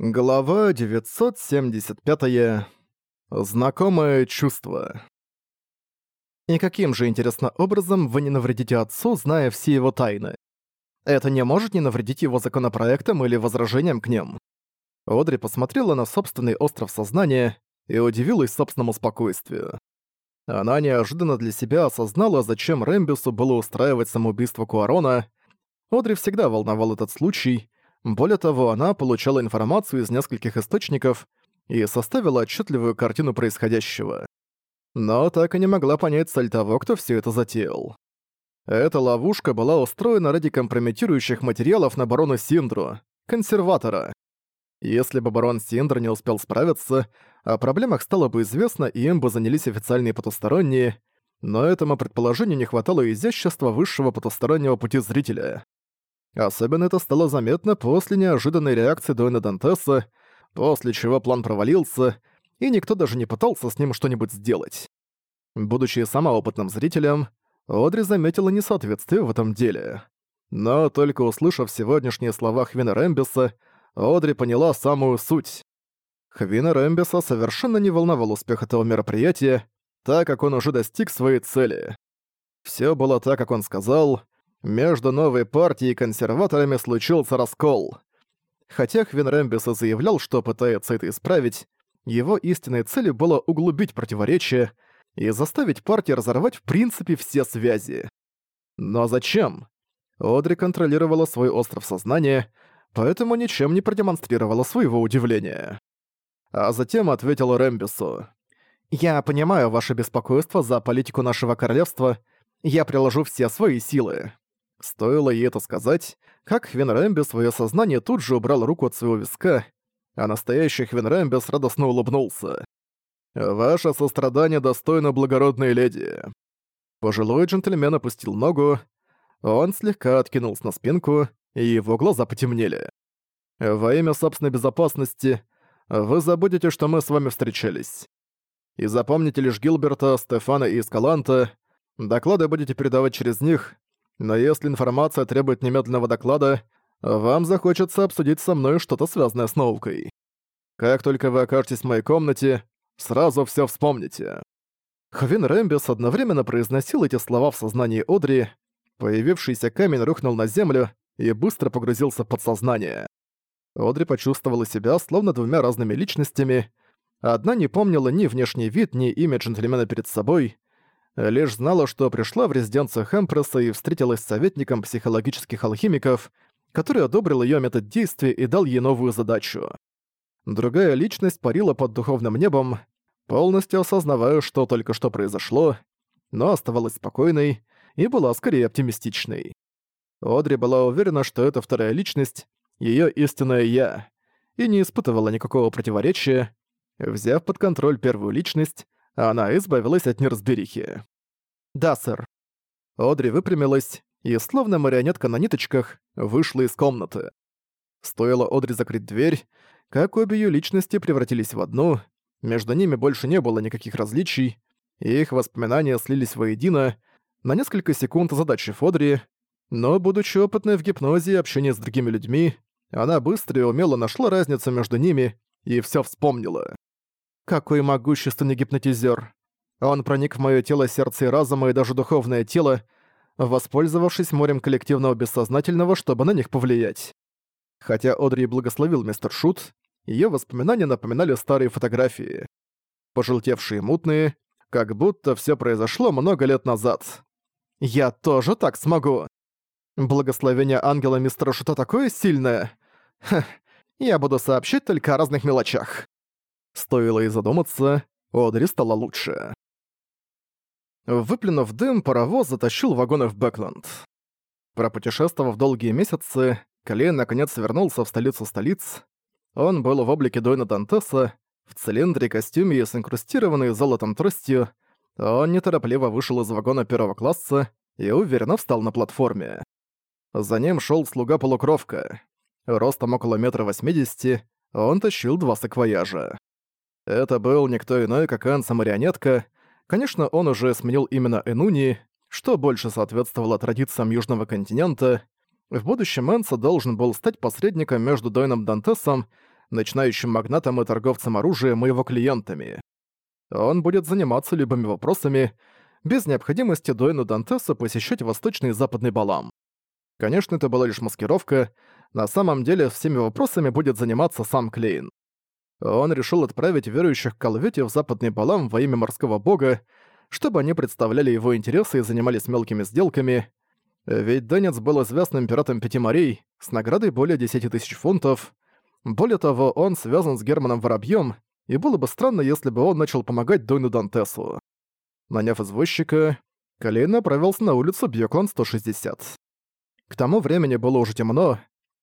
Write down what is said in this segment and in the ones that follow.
Глава 975. -е. Знакомое чувство. И каким же интересным образом вы не навредите отцу, зная все его тайны? Это не может не навредить его законопроектам или возражениям к ним. Одри посмотрела на собственный остров сознания и удивилась собственному спокойствию. Она неожиданно для себя осознала, зачем Рэмбису было устраивать самоубийство Куарона. Одри всегда волновал этот случай — более того, она получала информацию из нескольких источников и составила отчетливую картину происходящего. Но так и не могла понять цель того, кто все это затеял. Эта ловушка была устроена ради компрометирующих материалов на барону Синдру, консерватора. Если бы барон Синдр не успел справиться, о проблемах стало бы известно и им бы занялись официальные потусторонние, но этому предположению не хватало изящества высшего потустороннего пути зрителя. Особенно это стало заметно после неожиданной реакции Дуэна Дантеса, после чего план провалился, и никто даже не пытался с ним что-нибудь сделать. Будучи сама опытным зрителем, Одри заметила несоответствие в этом деле. Но только услышав сегодняшние слова Хвина Рэмбиса, Одри поняла самую суть. Хвина Рэмбиса совершенно не волновал успех этого мероприятия, так как он уже достиг своей цели. Все было так, как он сказал — между новой партией и консерваторами случился раскол. Хотя Хвин Рэмбис заявлял, что пытается это исправить, его истинной целью было углубить противоречия и заставить партию разорвать в принципе все связи. Но зачем? Одри контролировала свой остров сознания, поэтому ничем не продемонстрировала своего удивления. А затем ответила Рэмбису. «Я понимаю ваше беспокойство за политику нашего королевства. Я приложу все свои силы. Стоило ей это сказать, как Хвен свое сознание тут же убрал руку от своего виска, а настоящий Хвенрэмбес радостно улыбнулся. «Ваше сострадание достойно благородной леди». Пожилой джентльмен опустил ногу, он слегка откинулся на спинку, и его глаза потемнели. «Во имя собственной безопасности вы забудете, что мы с вами встречались. И запомните лишь Гилберта, Стефана и Эскаланта, доклады будете передавать через них, но если информация требует немедленного доклада, вам захочется обсудить со мной что-то связанное с наукой. Как только вы окажетесь в моей комнате, сразу все вспомните». Хвин Рэмбис одновременно произносил эти слова в сознании Одри. Появившийся камень рухнул на землю и быстро погрузился в подсознание. Одри почувствовала себя словно двумя разными личностями. Одна не помнила ни внешний вид, ни имя джентльмена перед собой — лишь знала, что пришла в резиденцию Хэмпресса и встретилась с советником психологических алхимиков, который одобрил ее метод действия и дал ей новую задачу. Другая личность парила под духовным небом, полностью осознавая, что только что произошло, но оставалась спокойной и была скорее оптимистичной. Одри была уверена, что это вторая личность, ее истинное «я», и не испытывала никакого противоречия. Взяв под контроль первую личность, она избавилась от неразберихи. «Да, сэр». Одри выпрямилась и, словно марионетка на ниточках, вышла из комнаты. Стоило Одри закрыть дверь, как обе ее личности превратились в одну, между ними больше не было никаких различий, и их воспоминания слились воедино, на несколько секунд озадачив Одри, но, будучи опытной в гипнозе и общении с другими людьми, она быстро и умело нашла разницу между ними и все вспомнила. Какой могущественный гипнотизер! Он проник в моё тело, сердце и разума, и даже духовное тело, воспользовавшись морем коллективного бессознательного, чтобы на них повлиять. Хотя Одри благословил мистер Шут, её воспоминания напоминали старые фотографии. Пожелтевшие мутные, как будто всё произошло много лет назад. «Я тоже так смогу!» Благословение ангела мистера Шута такое сильное! Хех, я буду сообщать только о разных мелочах. Стоило и задуматься, Одри стала лучше. Выплюнув дым, паровоз затащил вагоны в Бэкленд. Пропутешествовав долгие месяцы, Клей наконец вернулся в столицу столиц. Он был в облике Дойна Дантеса, в цилиндре, костюме и с инкрустированной золотом тростью. Он неторопливо вышел из вагона первого класса и уверенно встал на платформе. За ним шел слуга-полукровка. Ростом около метра восьмидесяти он тащил два саквояжа. Это был никто иной, как Энса-марионетка. Конечно, он уже сменил именно Энуни, что больше соответствовало традициям Южного континента. В будущем Энса должен был стать посредником между Дойном Дантесом, начинающим магнатом и торговцем оружием и его клиентами. Он будет заниматься любыми вопросами, без необходимости Дойну Дантеса посещать восточный и западный Балам. Конечно, это была лишь маскировка, на самом деле всеми вопросами будет заниматься сам Клейн. Он решил отправить верующих к Калвете в Западный Балам во имя морского бога, чтобы они представляли его интересы и занимались мелкими сделками, ведь Данец был известным пиратом Пяти морей с наградой более 10 тысяч фунтов. Более того, он связан с Германом Воробьем, и было бы странно, если бы он начал помогать Дойну Дантесу. Наняв извозчика, Калейн направился на улицу Бьёклан 160. К тому времени было уже темно,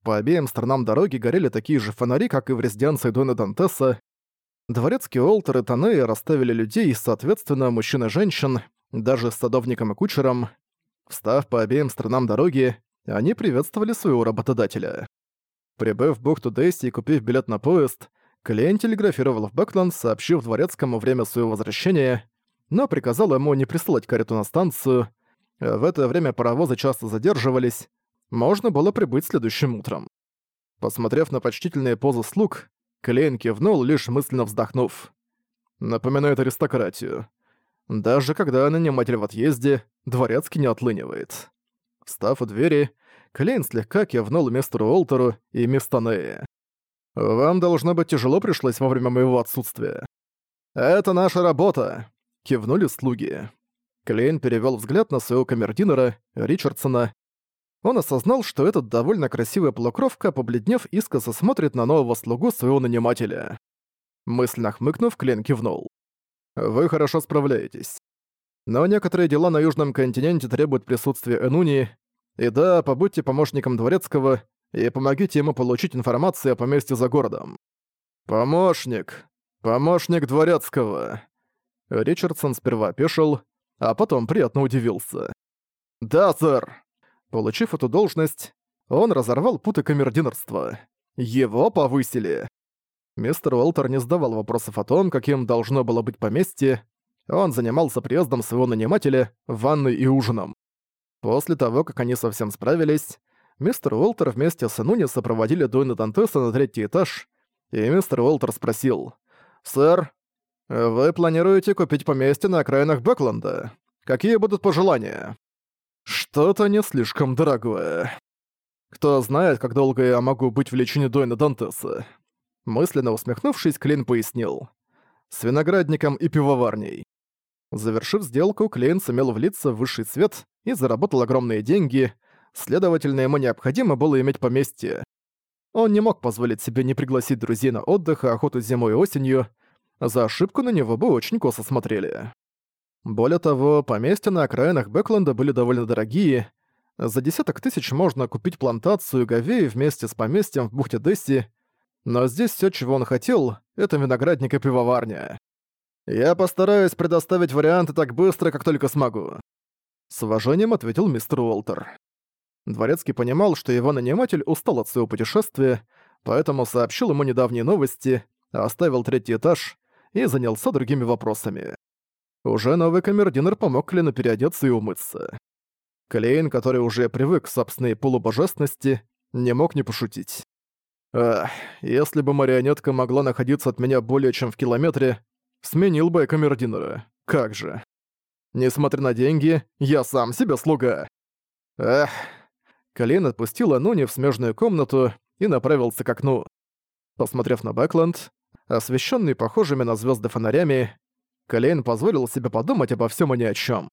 по обеим сторонам дороги горели такие же фонари, как и в резиденции Дуэна Дантеса. Дворецкие Олтер и Танеи расставили людей, соответственно, мужчин и женщин, даже с садовником и кучером. Встав по обеим сторонам дороги, они приветствовали своего работодателя. Прибыв в бухту Дейси и купив билет на поезд, клиент телеграфировал в Бэкланд, сообщив дворецкому время своего возвращения, но приказал ему не присылать карету на станцию. В это время паровозы часто задерживались, можно было прибыть следующим утром. Посмотрев на почтительные позы слуг, Клейн кивнул, лишь мысленно вздохнув. Напоминает аристократию. Даже когда наниматель в отъезде, дворецкий не отлынивает. Встав у двери, Клейн слегка кивнул мистеру Уолтеру и мистеру Нея. «Вам, должно быть, тяжело пришлось во время моего отсутствия». «Это наша работа!» — кивнули слуги. Клейн перевёл взгляд на своего камердинера Ричардсона он осознал, что этот довольно красивая полукровка, побледнев, искоса смотрит на нового слугу своего нанимателя. Мысленно хмыкнув, Клен кивнул. «Вы хорошо справляетесь. Но некоторые дела на Южном континенте требуют присутствия Энуни. И да, побудьте помощником Дворецкого и помогите ему получить информацию о поместье за городом». «Помощник! Помощник Дворецкого!» Ричардсон сперва опешил, а потом приятно удивился. «Да, сэр!» Получив эту должность, он разорвал путы камердинерства. Его повысили. Мистер Уолтер не задавал вопросов о том, каким должно было быть поместье. Он занимался приездом своего нанимателя, ванной и ужином. После того, как они совсем справились, мистер Уолтер вместе с Энуни сопроводили Дуэна Дантеса на третий этаж, и мистер Уолтер спросил, «Сэр, вы планируете купить поместье на окраинах Бэкленда? Какие будут пожелания?» Что-то не слишком дорогое. Кто знает, как долго я могу быть в лечении Дойна Дантеса. Мысленно усмехнувшись, Клейн пояснил. С виноградником и пивоварней. Завершив сделку, Клейн сумел влиться в высший свет и заработал огромные деньги, следовательно, ему необходимо было иметь поместье. Он не мог позволить себе не пригласить друзей на отдых и охоту зимой и осенью, за ошибку на него бы очень косо смотрели. Более того, поместья на окраинах Бэкленда были довольно дорогие. За десяток тысяч можно купить плантацию Говеи вместе с поместьем в бухте Десси, но здесь все, чего он хотел, это виноградник и пивоварня. «Я постараюсь предоставить варианты так быстро, как только смогу», — с уважением ответил мистер Уолтер. Дворецкий понимал, что его наниматель устал от своего путешествия, поэтому сообщил ему недавние новости, оставил третий этаж и занялся другими вопросами. Уже новый камердинер помог Клину переодеться и умыться. Клейн, который уже привык к собственной полубожественности, не мог не пошутить. «Эх, если бы марионетка могла находиться от меня более чем в километре, сменил бы я камердинера. Как же. Несмотря на деньги, я сам себе слуга». «Эх». Клейн отпустил Ануни в смежную комнату и направился к окну. Посмотрев на Бэкленд, освещенный похожими на звезды фонарями, Клейн позволил себе подумать обо всем и ни о чем.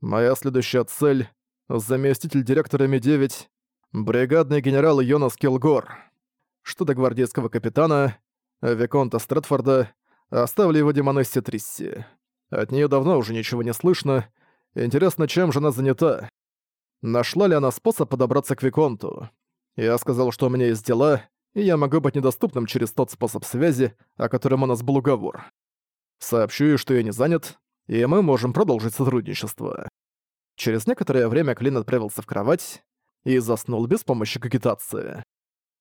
Моя следующая цель — заместитель директора Ми-9, бригадный генерал Йонас Килгор. Что до гвардейского капитана, Виконта Стрэдфорда, оставили его демонессе Трисси. От нее давно уже ничего не слышно. Интересно, чем же она занята? Нашла ли она способ подобраться к Виконту? Я сказал, что у меня есть дела, и я могу быть недоступным через тот способ связи, о котором у нас был уговор. Сообщу ей, что я не занят, и мы можем продолжить сотрудничество». Через некоторое время Клин отправился в кровать и заснул без помощи кагитации.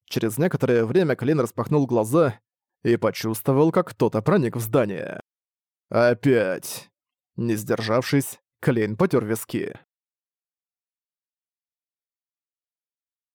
Через некоторое время Клин распахнул глаза и почувствовал, как кто-то проник в здание. «Опять!» Не сдержавшись, Клин потер виски.